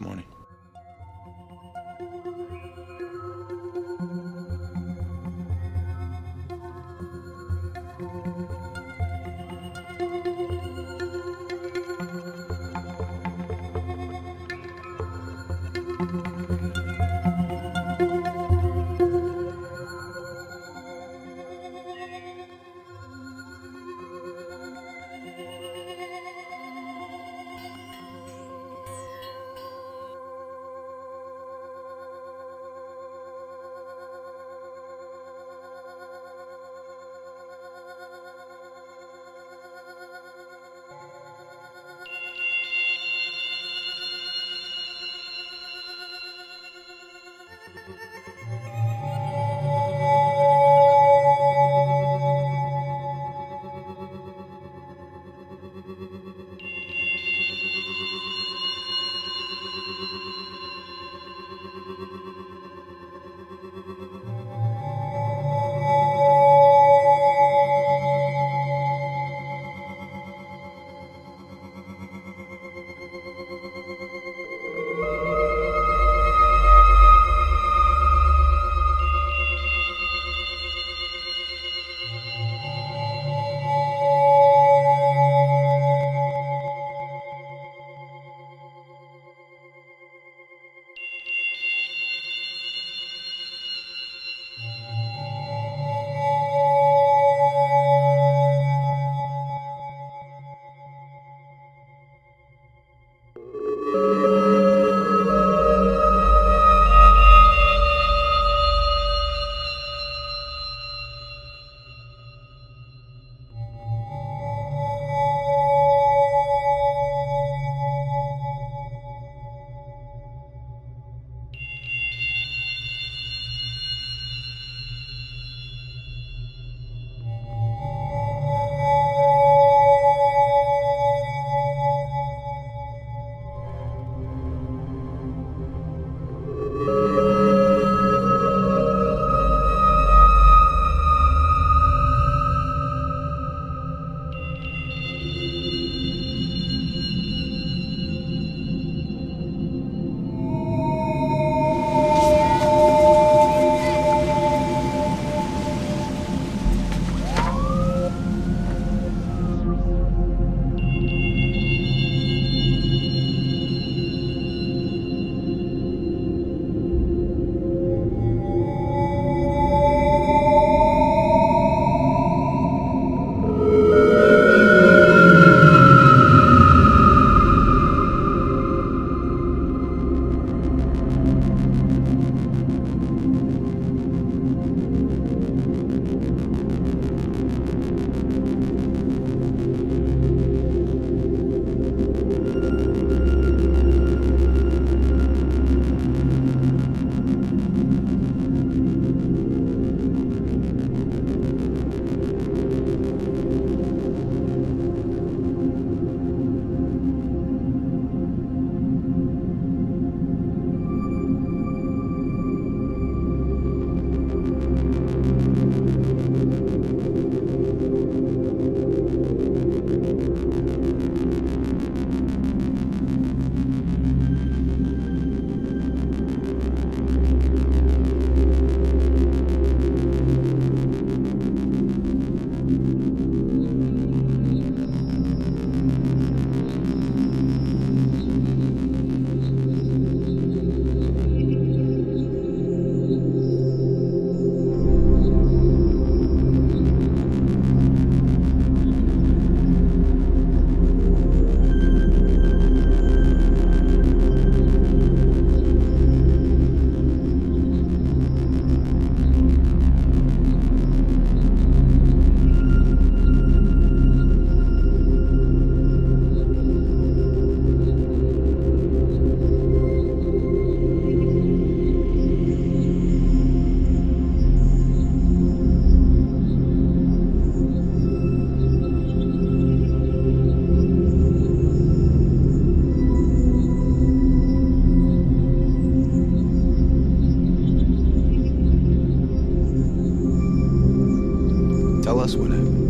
morning. Us what happened.